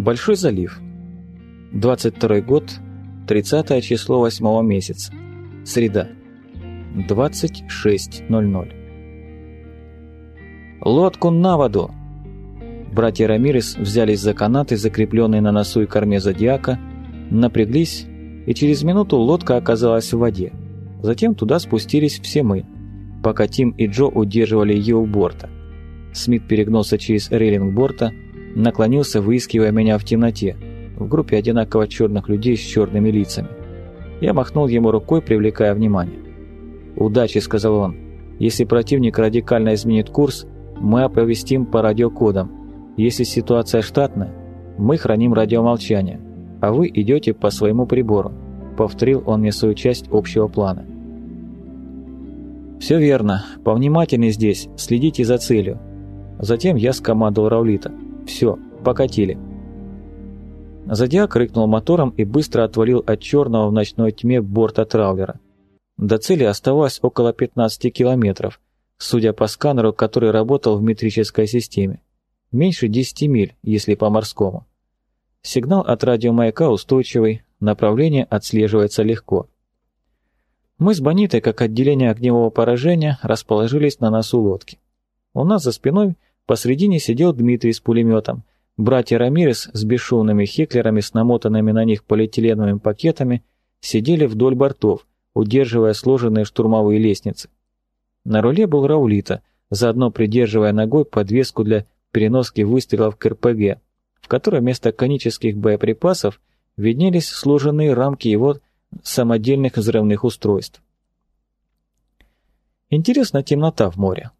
Большой залив. 22 год, 30 число 8 месяца. Среда. 26.00. «Лодку на воду!» Братья Рамирес взялись за канаты, закрепленные на носу и корме зодиака, напряглись, и через минуту лодка оказалась в воде. Затем туда спустились все мы, пока Тим и Джо удерживали ее у борта. Смит перегнулся через рейлинг борта, наклонился, выискивая меня в темноте, в группе одинаково черных людей с черными лицами. Я махнул ему рукой, привлекая внимание. «Удачи», — сказал он. «Если противник радикально изменит курс, мы оповестим по радиокодам. Если ситуация штатная, мы храним радиомолчание, а вы идете по своему прибору», — повторил он мне свою часть общего плана. «Все верно. Повнимательней здесь. Следите за целью». Затем я скомандовал Раулита. «Все, покатили». Зодиак рыкнул мотором и быстро отвалил от черного в ночной тьме борта траулера. До цели оставалось около 15 километров, судя по сканеру, который работал в метрической системе. Меньше 10 миль, если по-морскому. Сигнал от радиомаяка устойчивый, направление отслеживается легко. Мы с Бонитой, как отделение огневого поражения, расположились на носу лодки. У нас за спиной посредине сидел Дмитрий с пулеметом, братья Рамирес с бесшумными хеклерами с намотанными на них полиэтиленовыми пакетами сидели вдоль бортов, удерживая сложенные штурмовые лестницы. На руле был Раулита, заодно придерживая ногой подвеску для переноски выстрелов к РПГ, в которой вместо конических боеприпасов виднелись сложенные рамки его самодельных взрывных устройств. Интересна темнота в море.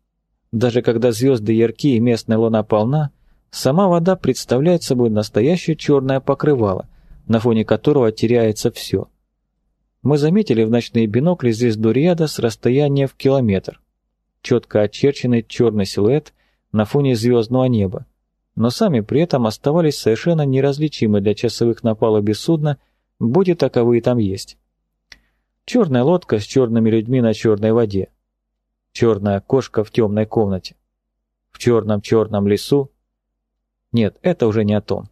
Даже когда звезды яркие и местная луна полна, сама вода представляет собой настоящее черное покрывало, на фоне которого теряется все. Мы заметили в ночные бинокли звезду Риада с расстояния в километр. Четко очерченный черный силуэт на фоне звездного неба, но сами при этом оставались совершенно неразличимы для часовых на палубе судна будь таковые там есть. Черная лодка с черными людьми на черной воде. Черная кошка в темной комнате. В черном-черном лесу. Нет, это уже не о том.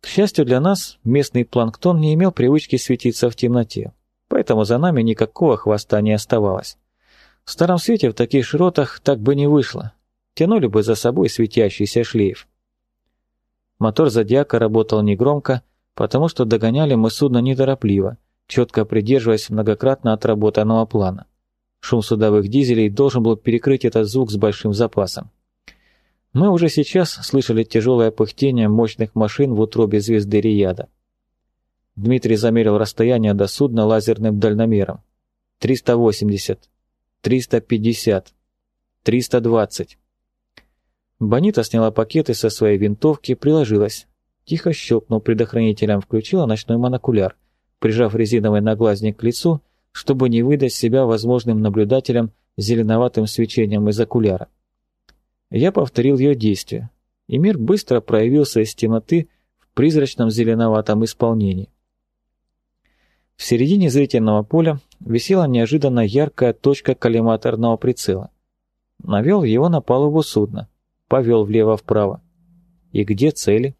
К счастью для нас, местный планктон не имел привычки светиться в темноте, поэтому за нами никакого хвоста не оставалось. В старом свете в таких широтах так бы не вышло. Тянули бы за собой светящийся шлейф. Мотор Зодиака работал негромко, потому что догоняли мы судно неторопливо, четко придерживаясь многократно отработанного плана. Шум судовых дизелей должен был перекрыть этот звук с большим запасом. Мы уже сейчас слышали тяжелое пыхтение мощных машин в утробе звезды Рияда. Дмитрий замерил расстояние до судна лазерным дальномером. 380, 350, 320. Бонита сняла пакеты со своей винтовки, приложилась. Тихо щелкнул предохранителем, включила ночной монокуляр, прижав резиновый наглазник к лицу, чтобы не выдать себя возможным наблюдателям зеленоватым свечением из окуляра. Я повторил ее действие, и мир быстро проявился из темноты в призрачном зеленоватом исполнении. В середине зрительного поля висела неожиданно яркая точка коллиматорного прицела. Навел его на палубу судна, повел влево-вправо. И где цели?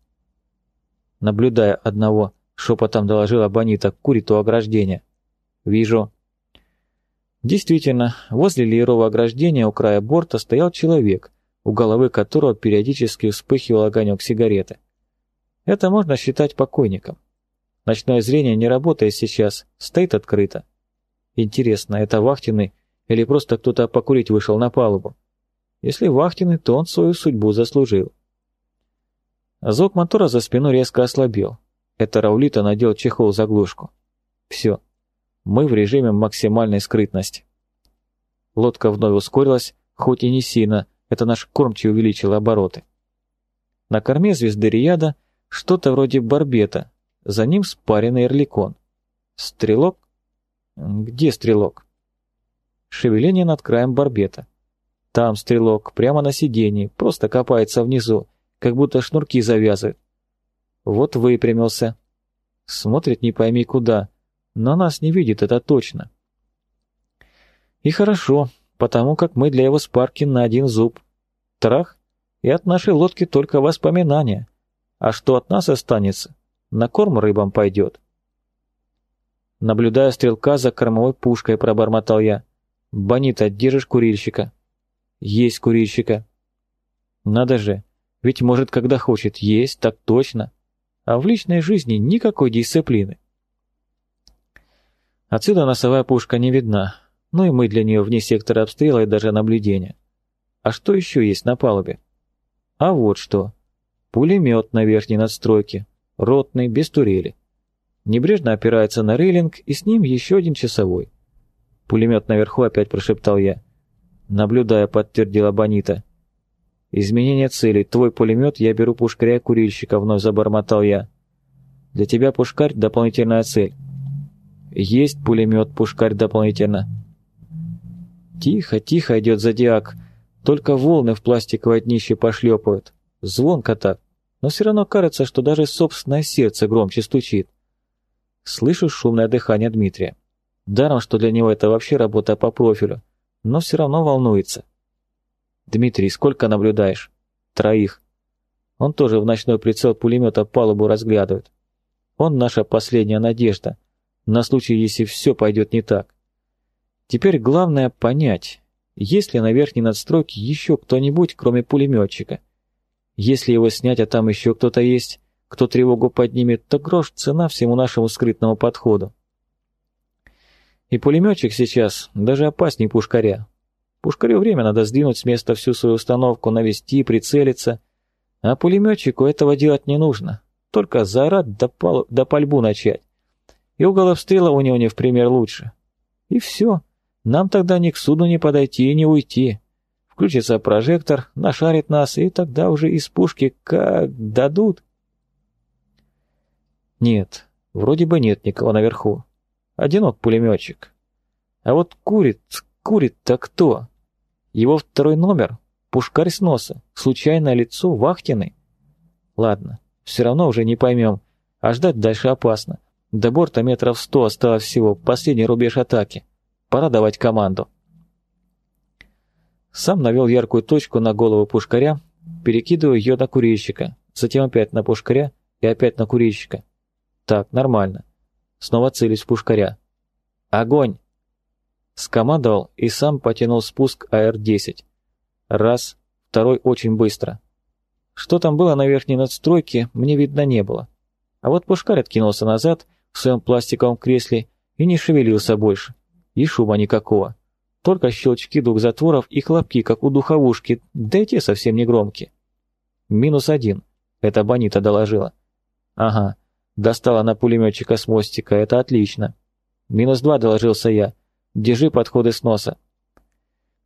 наблюдая одного, шепотом доложила Бонита, курит у ограждения. «Вижу». Действительно, возле леерового ограждения у края борта стоял человек, у головы которого периодически вспыхивал огонек сигареты. Это можно считать покойником. Ночное зрение не работает сейчас, стоит открыто. Интересно, это вахтенный или просто кто-то покурить вышел на палубу? Если вахтенный, то он свою судьбу заслужил. Звук мотора за спиной резко ослабел. Это Раулита надел чехол-заглушку. Все. Мы в режиме максимальной скрытности. Лодка вновь ускорилась, хоть и не сильно, это наш кормчий увеличил обороты. На корме звезды Рияда что-то вроде барбета, за ним спаренный эрликон. Стрелок? Где стрелок? Шевеление над краем барбета. Там стрелок, прямо на сиденье, просто копается внизу, как будто шнурки завязывает. Вот выпрямился. Смотрит не пойми куда, но нас не видит, это точно. И хорошо, потому как мы для его спарки на один зуб. Трах, и от нашей лодки только воспоминания. А что от нас останется, на корм рыбам пойдет. Наблюдая стрелка за кормовой пушкой, пробормотал я. «Бонита, держишь курильщика?» «Есть курильщика». «Надо же, ведь может, когда хочет, есть, так точно. А в личной жизни никакой дисциплины». Отсюда носовая пушка не видна, но и мы для нее вне сектора обстрела и даже наблюдения. А что еще есть на палубе? А вот что. Пулемет на верхней надстройке, ротный, без турели. Небрежно опирается на рейлинг, и с ним еще один часовой. Пулемет наверху опять прошептал я. Наблюдая, подтвердила Бонита. Изменение цели. Твой пулемет, я беру пушкаря курильщика, вновь забормотал я. Для тебя пушкарь — дополнительная цель. Есть пулемет, пушкарь дополнительно. Тихо, тихо идет зодиак. Только волны в пластиковое днище пошлепают. Звонко так. Но все равно кажется, что даже собственное сердце громче стучит. Слышу шумное дыхание Дмитрия. Даром, что для него это вообще работа по профилю. Но все равно волнуется. «Дмитрий, сколько наблюдаешь?» «Троих». Он тоже в ночной прицел пулемета палубу разглядывает. Он наша последняя надежда на случай, если все пойдет не так. Теперь главное понять, есть ли на верхней надстройке еще кто-нибудь, кроме пулеметчика. Если его снять, а там еще кто-то есть, кто тревогу поднимет, то грош цена всему нашему скрытному подходу. И пулеметчик сейчас даже опаснее пушкаря. Пушкарю время надо сдвинуть с места всю свою установку, навести, прицелиться. А пулеметчику этого делать не нужно. Только заорать да, пал... да пальбу начать и угол обстрела у него не в пример лучше. И все. Нам тогда ни к суду не подойти и не уйти. Включится прожектор, нашарит нас, и тогда уже из пушки как дадут. Нет, вроде бы нет никого наверху. Одинок пулеметчик. А вот курит, курит-то кто? Его второй номер, пушкарь с носа, случайное лицо, вахтенный. Ладно, все равно уже не поймем, а ждать дальше опасно. До борта метров сто осталось всего, последний рубеж атаки. Пора давать команду. Сам навел яркую точку на голову пушкаря, перекидывая ее на курильщика, затем опять на пушкаря и опять на курильщика. Так, нормально. Снова целюсь в пушкаря. Огонь! Скомандовал и сам потянул спуск АР-10. Раз, второй очень быстро. Что там было на верхней надстройке, мне видно не было. А вот пушкарь откинулся назад в своем пластиковом кресле и не шевелился больше. И шума никакого. Только щелчки двух затворов и хлопки, как у духовушки, да и те совсем не громкие. Минус один. Это Бонита доложила. Ага, достала на пулеметчика с мостика, это отлично. Минус два, доложился я. Держи подходы с носа.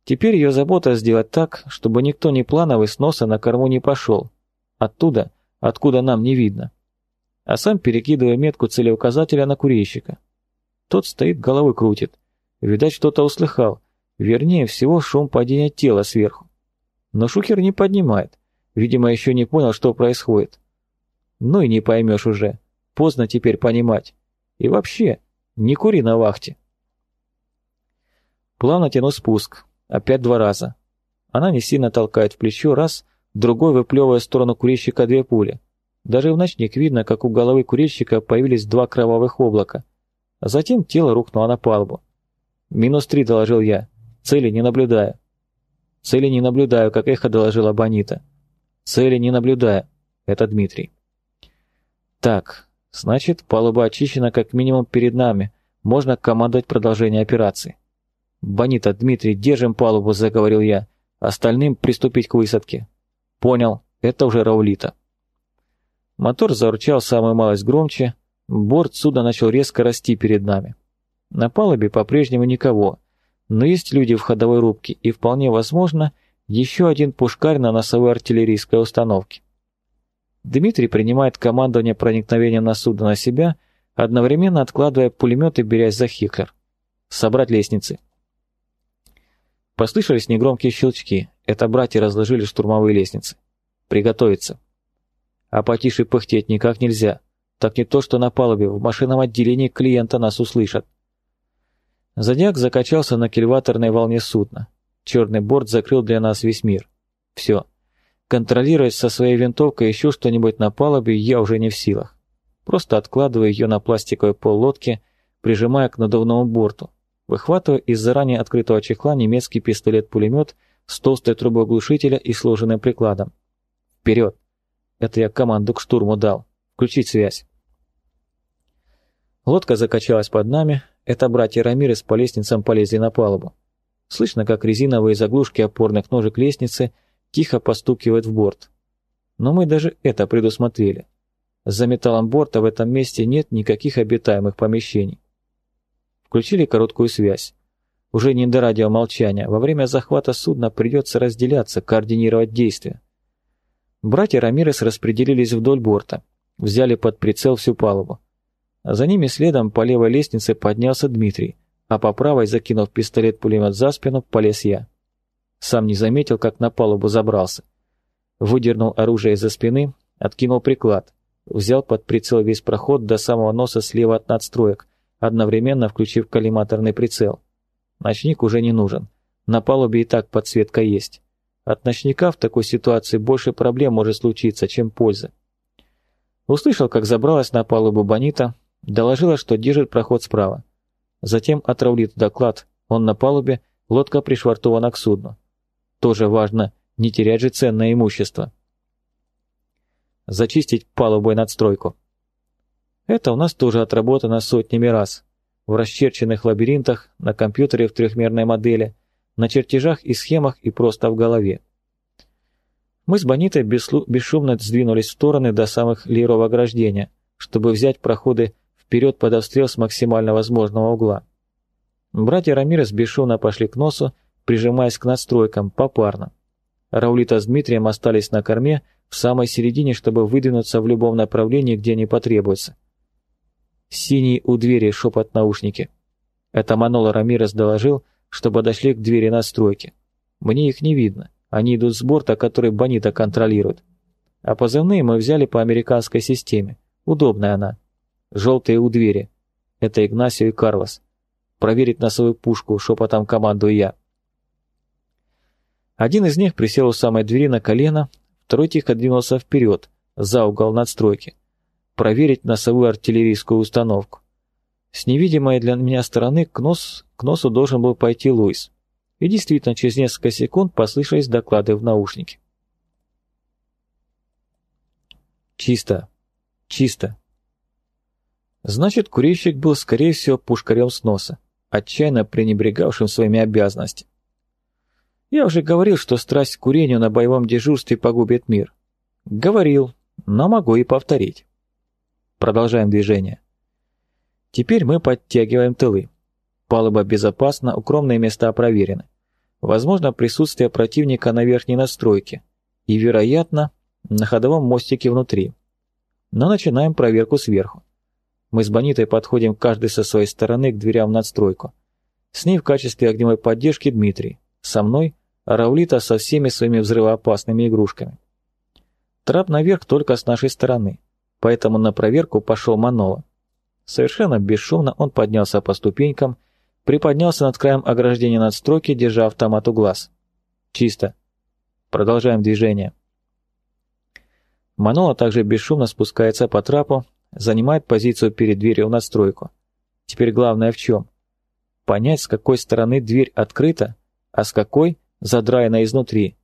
Теперь ее забота сделать так, чтобы никто ни плановый с носа на корму не пошел. Оттуда, откуда нам не видно а сам перекидывая метку целеуказателя на курильщика. Тот стоит, головой крутит. Видать, что-то услыхал. Вернее всего, шум падения тела сверху. Но шухер не поднимает. Видимо, еще не понял, что происходит. Ну и не поймешь уже. Поздно теперь понимать. И вообще, не кури на вахте. Плавно тяну спуск. Опять два раза. Она не сильно толкает в плечо раз, другой выплевывая в сторону курильщика две пули. Даже в ночник видно, как у головы курильщика появились два кровавых облака. А затем тело рухнуло на палубу. «Минус три», — доложил я. «Цели не наблюдаю». «Цели не наблюдаю», — как эхо доложила Бонита. «Цели не наблюдаю». Это Дмитрий. «Так, значит, палуба очищена как минимум перед нами. Можно командовать продолжение операции». «Бонита, Дмитрий, держим палубу», — заговорил я. «Остальным приступить к высадке». «Понял. Это уже Раулита». Мотор заурчал самую малость громче, борт суда начал резко расти перед нами. На палубе по-прежнему никого, но есть люди в ходовой рубке и вполне возможно еще один пушкарь на носовой артиллерийской установке. Дмитрий принимает командование проникновения на судно на себя, одновременно откладывая пулемет и берясь за хиклер. Собрать лестницы. Послышались негромкие щелчки. Это братья разложили штурмовые лестницы. Приготовиться. А потише пыхтеть никак нельзя. Так не то, что на палубе, в машинном отделении клиента нас услышат. Зодиак закачался на кильваторной волне судна. Черный борт закрыл для нас весь мир. Все. Контролировать со своей винтовкой еще что-нибудь на палубе я уже не в силах. Просто откладываю ее на пластиковый пол лодки, прижимая к надувному борту. Выхватываю из заранее открытого чехла немецкий пистолет-пулемет с толстой трубой глушителя и сложенным прикладом. Вперед! Это я команду к штурму дал. Включить связь. Лодка закачалась под нами, это братья Рамирес по лестницам полезли на палубу. Слышно, как резиновые заглушки опорных ножек лестницы тихо постукивают в борт. Но мы даже это предусмотрели. За металлом борта в этом месте нет никаких обитаемых помещений. Включили короткую связь. Уже не до радиомолчания, во время захвата судна придется разделяться, координировать действия. Братья Рамирес распределились вдоль борта, взяли под прицел всю палубу. За ними следом по левой лестнице поднялся Дмитрий, а по правой, закинув пистолет-пулемет за спину, полез я. Сам не заметил, как на палубу забрался. Выдернул оружие из-за спины, откинул приклад, взял под прицел весь проход до самого носа слева от надстроек, одновременно включив коллиматорный прицел. Ночник уже не нужен. На палубе и так подсветка есть. От ночника в такой ситуации больше проблем может случиться, чем пользы. Услышал, как забралась на палубу Бонита, Доложила, что держит проход справа. Затем отравлит доклад. Он на палубе, лодка пришвартована к судну. Тоже важно, не терять же ценное имущество. Зачистить палубой надстройку. Это у нас тоже отработано сотнями раз. В расчерченных лабиринтах, на компьютере в трехмерной модели, на чертежах и схемах и просто в голове. Мы с Бонитой бесшумно сдвинулись в стороны до самых лиров ограждения, чтобы взять проходы вперед под обстрел с максимально возможного угла. Братья Рамирес бесшумно пошли к носу, прижимаясь к надстройкам, попарно. Раулита с Дмитрием остались на корме, в самой середине, чтобы выдвинуться в любом направлении, где не потребуется. «Синий у двери», — шепот наушники. Это Манола Рамирес доложил, чтобы дошли к двери настройки. Мне их не видно, они идут с борта, который Бонита контролирует. А позывные мы взяли по американской системе, удобная она. Желтые у двери. Это Игнасио и Карлос. Проверить на свою пушку, шепотом командую я. Один из них присел у самой двери на колено, второй тихо двинулся вперед, за угол надстройки. Проверить носовую артиллерийскую установку. С невидимой для меня стороны к, нос, к носу должен был пойти Луис. И действительно, через несколько секунд послышались доклады в наушнике. «Чисто. Чисто. Значит, курильщик был, скорее всего, пушкарем с носа, отчаянно пренебрегавшим своими обязанностями. Я уже говорил, что страсть к курению на боевом дежурстве погубит мир. Говорил, но могу и повторить. Продолжаем движение. Теперь мы подтягиваем тылы. Палуба безопасна, укромные места проверены. Возможно присутствие противника на верхней настройке и, вероятно, на ходовом мостике внутри. Но начинаем проверку сверху. Мы с Бонитой подходим каждый со своей стороны к дверям в надстройку. С ней в качестве огневой поддержки Дмитрий. Со мной Раулита со всеми своими взрывоопасными игрушками. Трап наверх только с нашей стороны, поэтому на проверку пошел Манола. Совершенно бесшумно он поднялся по ступенькам, приподнялся над краем ограждения надстройки, держа автомат у глаз. Чисто. Продолжаем движение. Манола также бесшумно спускается по трапу, занимает позицию перед дверью в надстройку. Теперь главное в чем? Понять, с какой стороны дверь открыта, а с какой задраена изнутри,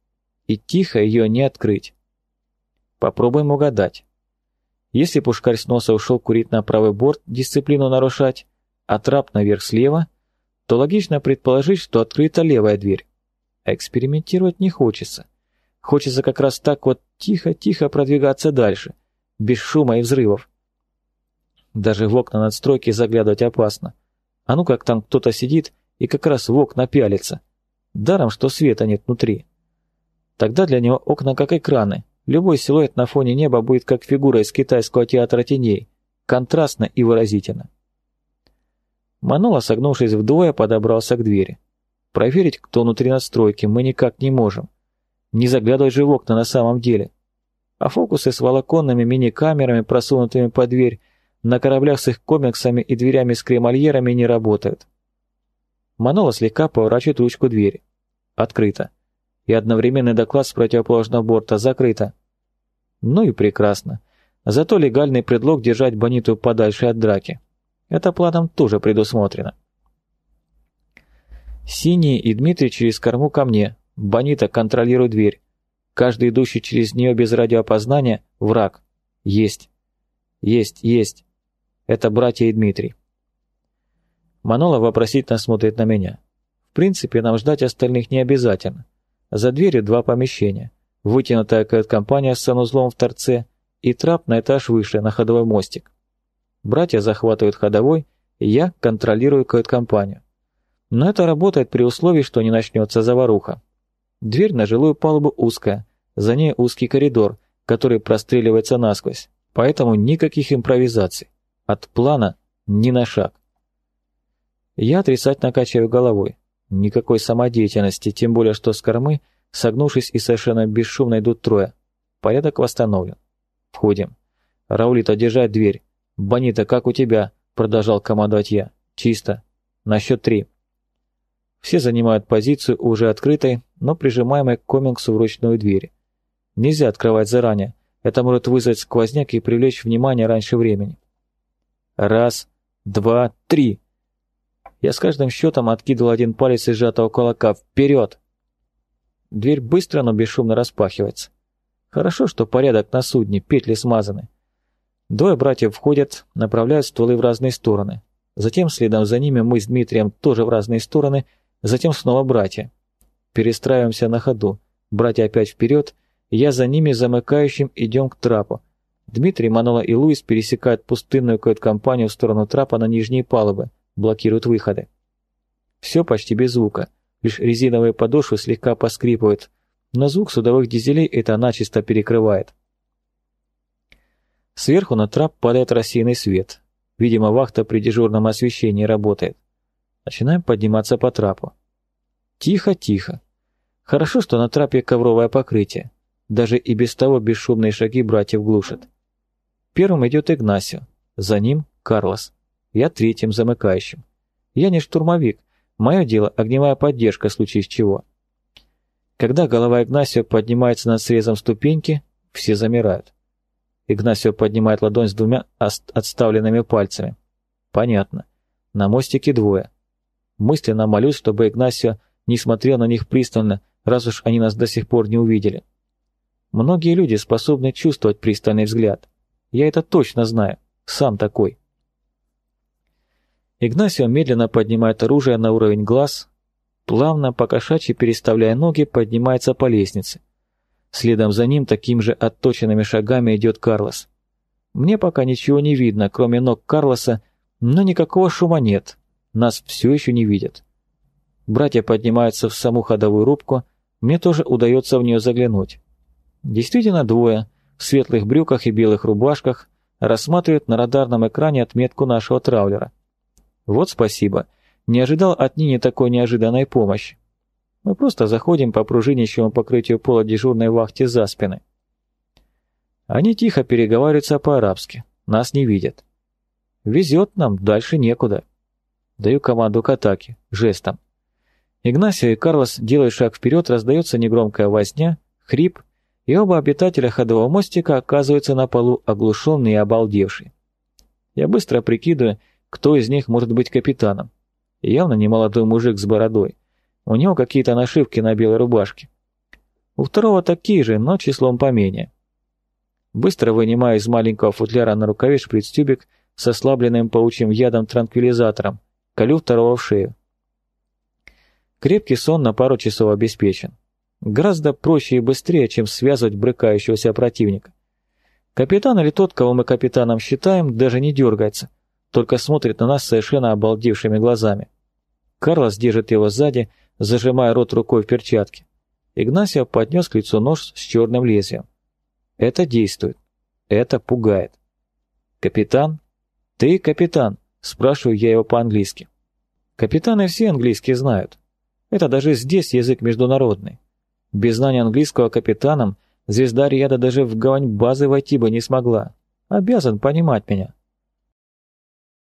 и тихо ее не открыть. Попробуем угадать. Если пушкарь с носа ушел курить на правый борт, дисциплину нарушать, а трап наверх слева, то логично предположить, что открыта левая дверь. А экспериментировать не хочется. Хочется как раз так вот тихо-тихо продвигаться дальше, без шума и взрывов. Даже в окна надстройки заглядывать опасно. А ну как там кто-то сидит и как раз в окна пялится. Даром, что света нет внутри. Тогда для него окна как экраны. Любой силуэт на фоне неба будет как фигура из китайского театра теней. Контрастно и выразительно. Манола, согнувшись вдвое, подобрался к двери. Проверить, кто внутри надстройки, мы никак не можем. Не заглядывать же в окна на самом деле. А фокусы с волоконными мини-камерами, просунутыми под дверь, на кораблях с их комиксами и дверями с кремольерами не работают. Манола слегка поворачивает ручку двери. Открыто. И одновременный доклад с противоположного борта закрыто. Ну и прекрасно. Зато легальный предлог держать Бониту подальше от драки. Это планом тоже предусмотрено. Синий и Дмитрий через корму ко мне. Бонита, контролируй дверь. Каждый идущий через нее без радиоопознания – враг. Есть. Есть, есть. Это братья и Дмитрий. Манола вопросительно смотрит на меня. В принципе, нам ждать остальных не обязательно. За дверью два помещения. Вытянутая кают-компания с санузлом в торце и трап на этаж выше, на ходовой мостик. Братья захватывают ходовой, я контролирую кают-компанию. Но это работает при условии, что не начнется заваруха. Дверь на жилую палубу узкая, за ней узкий коридор, который простреливается насквозь, поэтому никаких импровизаций. От плана ни на шаг. Я отрицательно качаю головой. Никакой самодеятельности, тем более что с кормы, согнувшись и совершенно бесшумно идут трое. Порядок восстановлен. Входим. Раулита, держать дверь. «Бонита, как у тебя?» – продолжал командовать я. «Чисто. На счет три». Все занимают позицию уже открытой, но прижимаемой к комингсу вручную двери. Нельзя открывать заранее. Это может вызвать сквозняк и привлечь внимание раньше времени. Раз, два, три. Я с каждым счетом откидывал один палец из сжатого кулака. Вперед! Дверь быстро, но бесшумно распахивается. Хорошо, что порядок на судне, петли смазаны. Двое братьев входят, направляют стволы в разные стороны. Затем следом за ними мы с Дмитрием тоже в разные стороны, затем снова братья. Перестраиваемся на ходу. Братья опять вперед, я за ними замыкающим идем к трапу. Дмитрий, Манола и Луис пересекают пустынную кают-компанию в сторону трапа на нижние палубы, блокируют выходы. Все почти без звука, лишь резиновые подошвы слегка поскрипывают, но звук судовых дизелей это начисто перекрывает. Сверху на трап падает рассеянный свет. Видимо, вахта при дежурном освещении работает. Начинаем подниматься по трапу. Тихо, тихо. Хорошо, что на трапе ковровое покрытие. Даже и без того бесшумные шаги братьев глушат. Первым идет Игнасио, за ним Карлос. Я третьим замыкающим. Я не штурмовик, мое дело огневая поддержка в случае чего. Когда голова Игнасио поднимается над срезом ступеньки, все замирают. Игнасио поднимает ладонь с двумя отставленными пальцами. Понятно. На мостике двое. Мысленно молюсь, чтобы Игнасио не смотрел на них пристально, раз уж они нас до сих пор не увидели. Многие люди способны чувствовать пристальный взгляд. Я это точно знаю. Сам такой. Игнасио медленно поднимает оружие на уровень глаз, плавно, покошачьи переставляя ноги, поднимается по лестнице. Следом за ним таким же отточенными шагами идет Карлос. Мне пока ничего не видно, кроме ног Карлоса, но никакого шума нет. Нас все еще не видят. Братья поднимаются в саму ходовую рубку, мне тоже удается в нее заглянуть. Действительно двое, в светлых брюках и белых рубашках, рассматривают на радарном экране отметку нашего траулера. Вот спасибо. Не ожидал от Нини такой неожиданной помощи. Мы просто заходим по пружинящему покрытию пола дежурной вахте за спины. Они тихо переговариваются по-арабски, нас не видят. Везет нам, дальше некуда. Даю команду к атаке, жестом. Игнасио и Карлос делают шаг вперед, раздается негромкая возня, хрип, и оба обитателя ходового мостика оказываются на полу оглушенные и обалдевшие. Я быстро прикидываю, кто из них может быть капитаном. Явно не молодой мужик с бородой. У него какие-то нашивки на белой рубашке. У второго такие же, но числом поменее. Быстро вынимаю из маленького футляра на рукаве шприц-тюбик с ослабленным паучьим ядом-транквилизатором, колю второго в шею. Крепкий сон на пару часов обеспечен. Гораздо проще и быстрее, чем связывать брыкающегося противника. Капитан или тот, кого мы капитаном считаем, даже не дергается, только смотрит на нас совершенно обалдевшими глазами. Карлос держит его сзади, зажимая рот рукой в перчатке. Игнасио поднес к лицу нож с черным лезвием. Это действует. Это пугает. «Капитан? Ты капитан?» – спрашиваю я его по-английски. Капитаны все английский знают. Это даже здесь язык международный. Без знания английского капитаном звезда Риада даже в гавань базы войти бы не смогла. Обязан понимать меня.